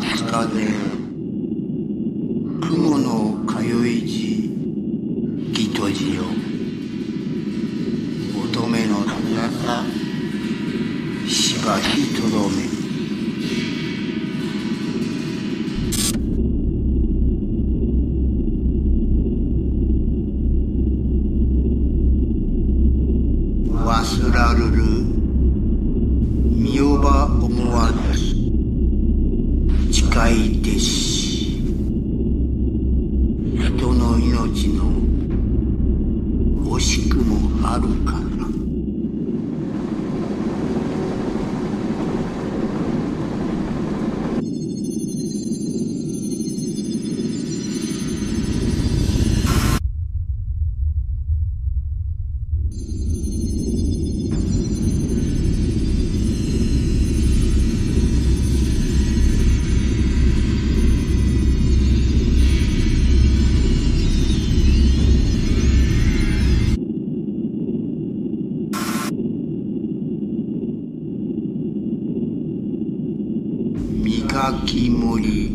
天塚 Raki Tolomi. 三垣森